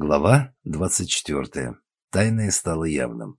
Глава 24. Тайное стало явным.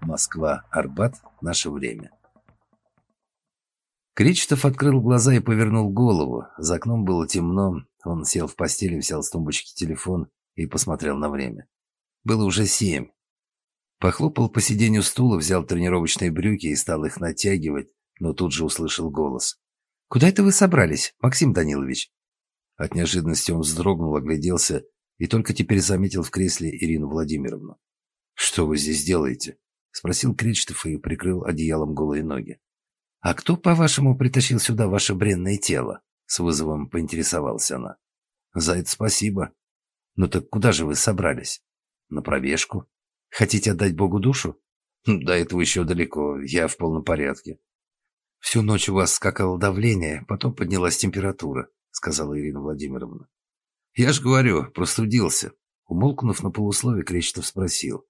Москва, Арбат, наше время. Кречетов открыл глаза и повернул голову. За окном было темно. Он сел в постели, взял с тумбочки телефон и посмотрел на время. Было уже семь. Похлопал по сиденью стула, взял тренировочные брюки и стал их натягивать, но тут же услышал голос. «Куда это вы собрались, Максим Данилович?» От неожиданности он вздрогнул, огляделся и только теперь заметил в кресле Ирину Владимировну. «Что вы здесь делаете?» — спросил Кречетов и прикрыл одеялом голые ноги. «А кто, по-вашему, притащил сюда ваше бренное тело?» — с вызовом поинтересовалась она. «За это спасибо. Ну так куда же вы собрались? На пробежку?» Хотите отдать Богу душу? До этого еще далеко, я в полном порядке. Всю ночь у вас скакало давление, потом поднялась температура, сказала Ирина Владимировна. Я ж говорю, простудился. Умолкнув на полуслове, Кречетов спросил.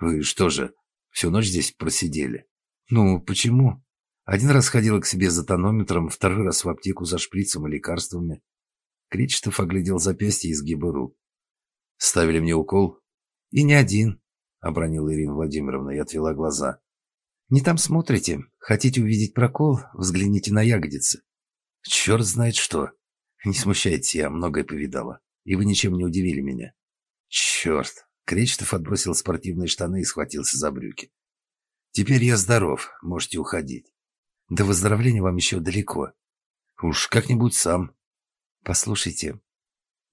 Вы что же, всю ночь здесь просидели? Ну, почему? Один раз ходила к себе за тонометром, второй раз в аптеку за шприцем и лекарствами. Кречетов оглядел запястье и изгибы рук. Ставили мне укол? И не один. — обронила Ирина Владимировна и отвела глаза. «Не там смотрите. Хотите увидеть прокол? Взгляните на ягодицы». «Черт знает что. Не смущайтесь, я многое повидала. И вы ничем не удивили меня». «Черт!» Кречетов отбросил спортивные штаны и схватился за брюки. «Теперь я здоров. Можете уходить. До выздоровления вам еще далеко. Уж как-нибудь сам. Послушайте,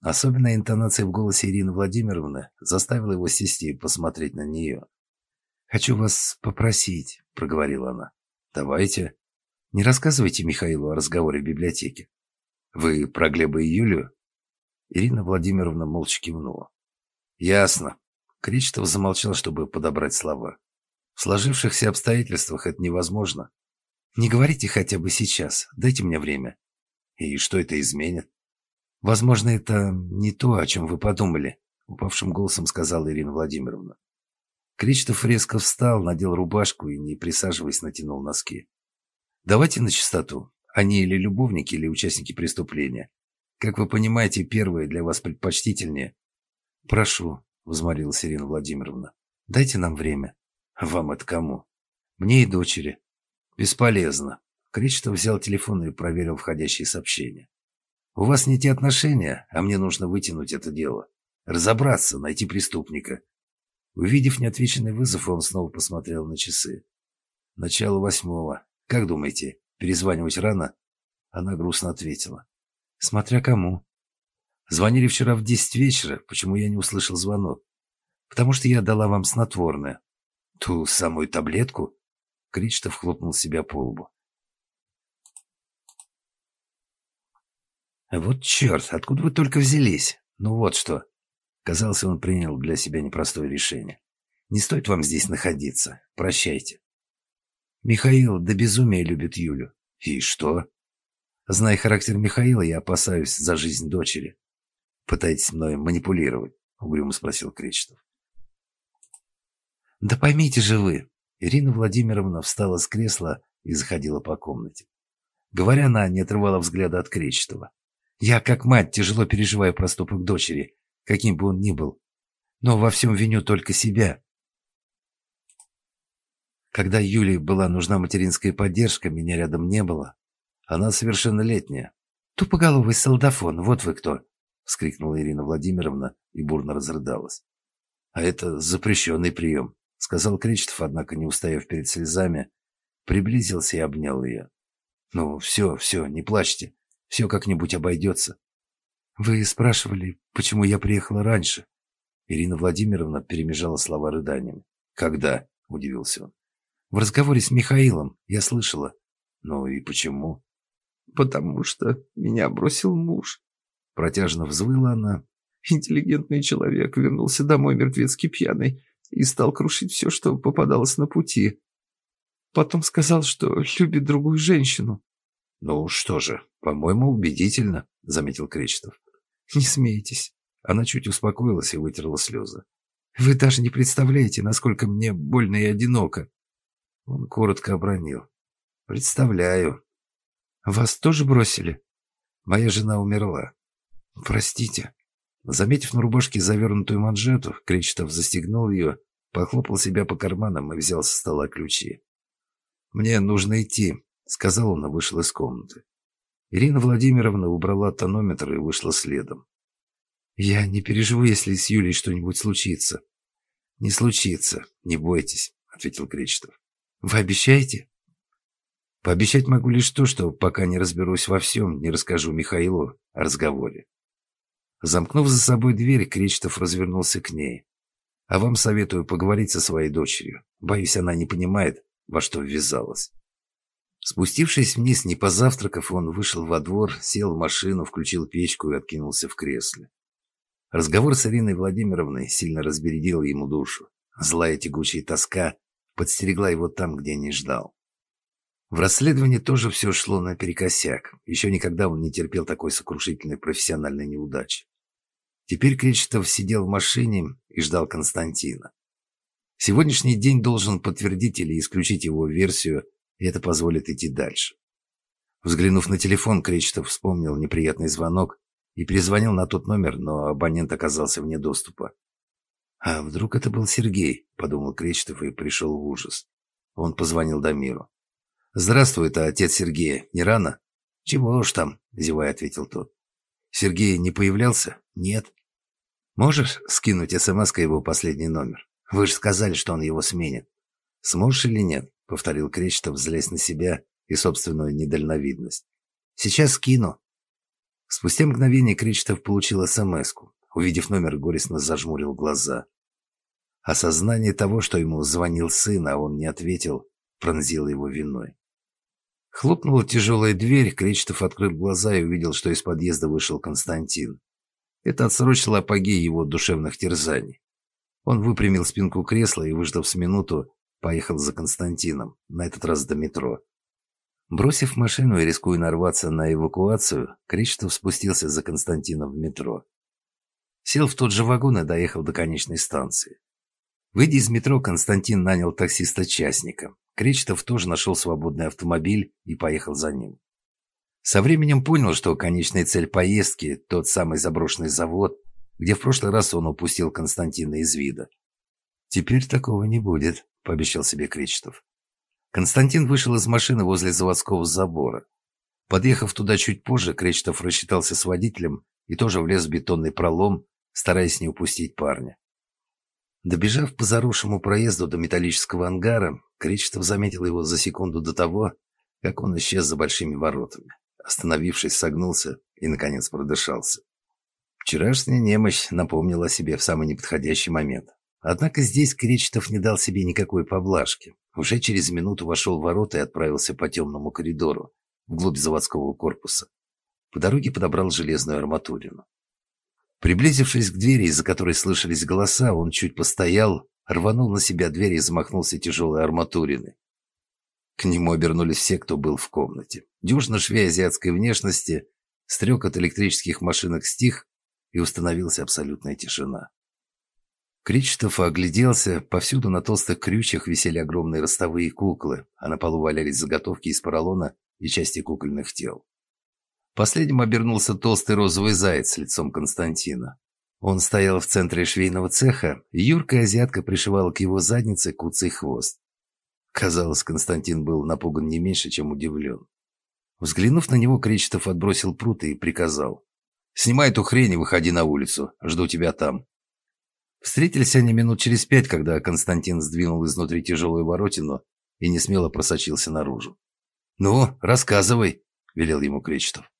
Особенная интонация в голосе Ирины Владимировны заставила его сесть и посмотреть на нее. «Хочу вас попросить», — проговорила она. «Давайте. Не рассказывайте Михаилу о разговоре в библиотеке. Вы про Глеба и Юлию?» Ирина Владимировна молча кивнула. «Ясно». Кречетов замолчал, чтобы подобрать слова. «В сложившихся обстоятельствах это невозможно. Не говорите хотя бы сейчас. Дайте мне время. И что это изменит?» «Возможно, это не то, о чем вы подумали», — упавшим голосом сказала Ирина Владимировна. Кречетов резко встал, надел рубашку и, не присаживаясь, натянул носки. «Давайте на чистоту. Они или любовники, или участники преступления. Как вы понимаете, первое для вас предпочтительнее». «Прошу», — взмолилась Ирина Владимировна, — «дайте нам время». «Вам это кому?» «Мне и дочери». «Бесполезно». Кречетов взял телефон и проверил входящие сообщения. У вас не те отношения, а мне нужно вытянуть это дело. Разобраться, найти преступника. Увидев неотвеченный вызов, он снова посмотрел на часы. Начало восьмого. Как думаете, перезванивать рано? Она грустно ответила. Смотря кому. Звонили вчера в десять вечера. Почему я не услышал звонок? Потому что я дала вам снотворное. Ту самую таблетку? Кричтов хлопнул себя по лбу. «Вот черт, откуда вы только взялись? Ну вот что». Казалось, он принял для себя непростое решение. «Не стоит вам здесь находиться. Прощайте». Михаил до безумия любит Юлю. И что? Зная характер Михаила, я опасаюсь за жизнь дочери. Пытаетесь мной манипулировать? Угрюмо спросил Кречетов. Да поймите же вы. Ирина Владимировна встала с кресла и заходила по комнате. Говоря, она не отрывала взгляда от Кречетова. Я, как мать, тяжело переживаю проступок дочери, каким бы он ни был. Но во всем виню только себя. Когда Юле была нужна материнская поддержка, меня рядом не было. Она совершеннолетняя. «Тупоголовый солдафон, вот вы кто!» — вскрикнула Ирина Владимировна и бурно разрыдалась. «А это запрещенный прием», — сказал Кречетов, однако, не устояв перед слезами, приблизился и обнял ее. «Ну, все, все, не плачьте. Все как-нибудь обойдется. Вы спрашивали, почему я приехала раньше? Ирина Владимировна перемежала слова рыданиями. Когда? Удивился он. В разговоре с Михаилом я слышала. Ну и почему? Потому что меня бросил муж. Протяжно взвыла она. Интеллигентный человек вернулся домой мертвецки пьяный и стал крушить все, что попадалось на пути. Потом сказал, что любит другую женщину. «Ну что же, по-моему, убедительно», — заметил Кречетов. «Не смейтесь». Она чуть успокоилась и вытерла слезы. Вы даже не представляете, насколько мне больно и одиноко. Он коротко обронил. Представляю. Вас тоже бросили? Моя жена умерла. Простите. Заметив на рубашке завернутую манжету, Кречетов застегнул ее, похлопал себя по карманам и взял со стола ключи. «Мне нужно идти», — сказал он и вышел из комнаты. Ирина Владимировна убрала тонометр и вышла следом. «Я не переживу, если с Юлей что-нибудь случится». «Не случится, не бойтесь», — ответил Кречетов. «Вы обещаете?» «Пообещать могу лишь то, что пока не разберусь во всем, не расскажу Михаилу о разговоре». Замкнув за собой дверь, Кречетов развернулся к ней. «А вам советую поговорить со своей дочерью. Боюсь, она не понимает, во что ввязалась». Спустившись вниз, не позавтракав, он вышел во двор, сел в машину, включил печку и откинулся в кресле. Разговор с Ириной Владимировной сильно разбередил ему душу. Злая тягучая тоска подстерегла его там, где не ждал. В расследовании тоже все шло наперекосяк. Еще никогда он не терпел такой сокрушительной профессиональной неудачи. Теперь Кречетов сидел в машине и ждал Константина. Сегодняшний день должен подтвердить или исключить его версию, и это позволит идти дальше. Взглянув на телефон, Кречетов вспомнил неприятный звонок и перезвонил на тот номер, но абонент оказался вне доступа. «А вдруг это был Сергей?» – подумал Кречетов и пришел в ужас. Он позвонил Дамиру. «Здравствуй, это отец Сергея. Не рано?» «Чего уж там?» – зевая ответил тот. «Сергей не появлялся?» «Нет». «Можешь скинуть смс его последний номер? Вы же сказали, что он его сменит». «Сможешь или нет?» – повторил Кречетов, злясь на себя и собственную недальновидность. «Сейчас скину». Спустя мгновение Кречетов получил смс -ку. Увидев номер, горестно зажмурил глаза. Осознание того, что ему звонил сын, а он не ответил, пронзило его виной. Хлопнула тяжелая дверь, Кречетов открыл глаза и увидел, что из подъезда вышел Константин. Это отсрочило апогей его душевных терзаний. Он выпрямил спинку кресла и, выждав с минуту, поехал за Константином, на этот раз до метро. Бросив машину и рискуя нарваться на эвакуацию, Кречетов спустился за Константином в метро. Сел в тот же вагон и доехал до конечной станции. Выйдя из метро, Константин нанял таксиста-частника. Кречетов тоже нашел свободный автомобиль и поехал за ним. Со временем понял, что конечная цель поездки – тот самый заброшенный завод, где в прошлый раз он упустил Константина из вида. «Теперь такого не будет», – пообещал себе Кречетов. Константин вышел из машины возле заводского забора. Подъехав туда чуть позже, Кречетов рассчитался с водителем и тоже влез в бетонный пролом, стараясь не упустить парня. Добежав по заросшему проезду до металлического ангара, Кречетов заметил его за секунду до того, как он исчез за большими воротами. Остановившись, согнулся и, наконец, продышался. Вчерашняя немощь напомнила о себе в самый неподходящий момент. Однако здесь Кречетов не дал себе никакой поблажки. Уже через минуту вошел в ворота и отправился по темному коридору, вглубь заводского корпуса. По дороге подобрал железную арматурину. Приблизившись к двери, из-за которой слышались голоса, он чуть постоял, рванул на себя дверь и замахнулся тяжелой арматуриной. К нему обернулись все, кто был в комнате. Дюжина швей азиатской внешности, стрекот электрических машинок стих, и установилась абсолютная тишина. Кричтов огляделся, повсюду на толстых крючьях висели огромные ростовые куклы, а на полу валялись заготовки из поролона и части кукольных тел. Последним обернулся толстый розовый заяц с лицом Константина. Он стоял в центре швейного цеха, и юркая азиатка пришивала к его заднице куцый хвост. Казалось, Константин был напуган не меньше, чем удивлен. Взглянув на него, Кречетов отбросил прут и приказал. «Снимай эту хрень и выходи на улицу. Жду тебя там». Встретились они минут через пять, когда Константин сдвинул изнутри тяжелую воротину и несмело просочился наружу. «Ну, рассказывай», — велел ему Кречетов.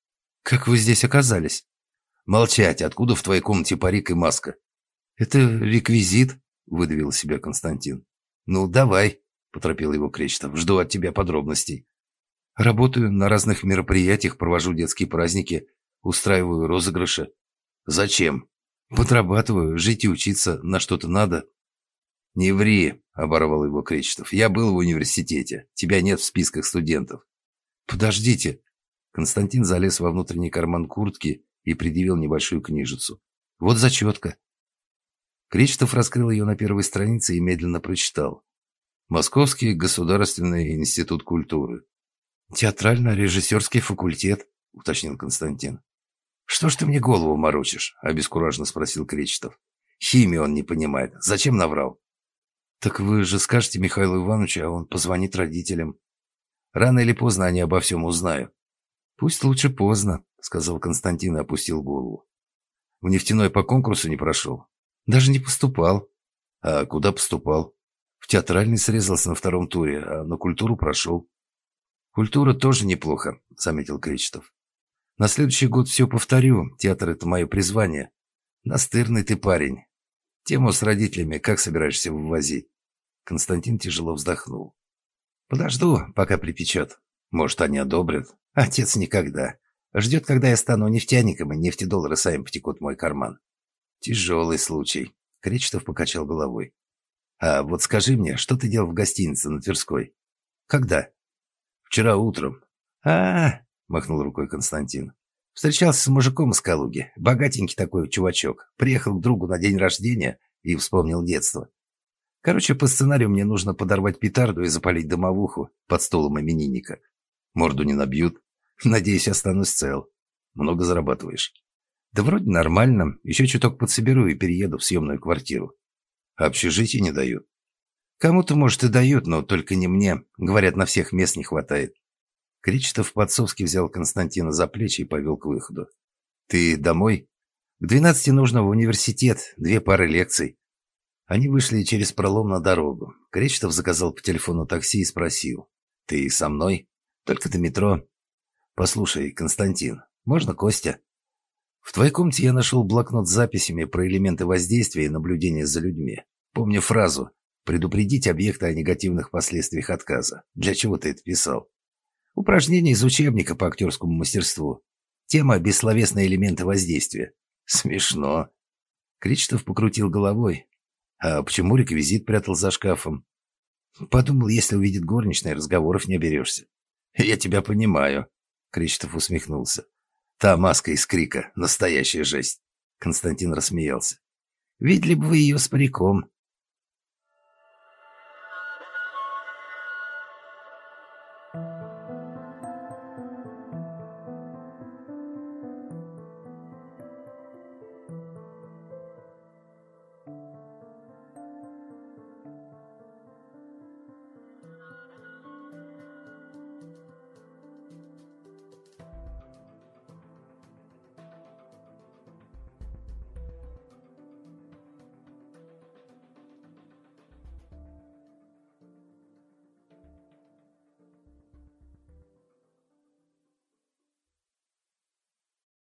«Как вы здесь оказались?» «Молчать! Откуда в твоей комнате парик и маска?» «Это реквизит», — выдавил себя Константин. «Ну, давай», — поторопил его Кречетов. «Жду от тебя подробностей». «Работаю на разных мероприятиях, провожу детские праздники, устраиваю розыгрыши». «Зачем?» «Подрабатываю, жить и учиться на что-то надо». «Не ври», — оборвал его Кречетов. «Я был в университете. Тебя нет в списках студентов». «Подождите», Константин залез во внутренний карман куртки и предъявил небольшую книжицу. «Вот зачетка». Кречетов раскрыл ее на первой странице и медленно прочитал. Московский государственный институт культуры. «Театрально-режиссерский факультет», — уточнил Константин. «Что ж ты мне голову морочишь?» — обескураженно спросил Кречетов. «Химию он не понимает. Зачем наврал?» «Так вы же скажете Михаилу Ивановичу, а он позвонит родителям». «Рано или поздно они обо всем узнают». «Пусть лучше поздно», — сказал Константин и опустил голову. «В нефтяной по конкурсу не прошел?» «Даже не поступал». «А куда поступал?» В театральный срезался на втором туре, а на культуру прошел. Культура тоже неплохо, заметил Кречетов. На следующий год все повторю. Театр — это мое призвание. Настырный ты парень. Тему с родителями как собираешься вывозить? Константин тяжело вздохнул. Подожду, пока припечет. Может, они одобрят. Отец никогда. Ждет, когда я стану нефтяником, и нефтедоллары сами потекут в мой карман. Тяжелый случай. Кречетов покачал головой. А вот скажи мне, что ты делал в гостинице на Тверской? Когда? Вчера утром. А, -а, -а махнул рукой Константин. Встречался с мужиком из Калуги. Богатенький такой чувачок. Приехал к другу на день рождения и вспомнил детство. Короче, по сценарию мне нужно подорвать петарду и запалить домовуху под столом именинника. Морду не набьют. Надеюсь, останусь цел. Много зарабатываешь. Да вроде нормально. Еще чуток подсоберу и перееду в съемную квартиру. Общежитие не дают. Кому-то, может, и дают, но только не мне. Говорят, на всех мест не хватает. Кречетов по-отцовски взял Константина за плечи и повел к выходу. «Ты домой?» «К двенадцати нужно в университет. Две пары лекций». Они вышли через пролом на дорогу. Кречетов заказал по телефону такси и спросил. «Ты со мной? Только до метро». «Послушай, Константин, можно Костя?» В твоей комнате я нашел блокнот с записями про элементы воздействия и наблюдения за людьми. Помню фразу «предупредить объекта о негативных последствиях отказа». Для чего ты это писал? Упражнение из учебника по актерскому мастерству. Тема «Бессловесные элементы воздействия». Смешно. Кричтов покрутил головой. А почему реквизит прятал за шкафом? Подумал, если увидит горничная, разговоров не оберешься. Я тебя понимаю. Кричтов усмехнулся. Та маска из крика. Настоящая жесть. Константин рассмеялся. Видели бы вы ее с париком.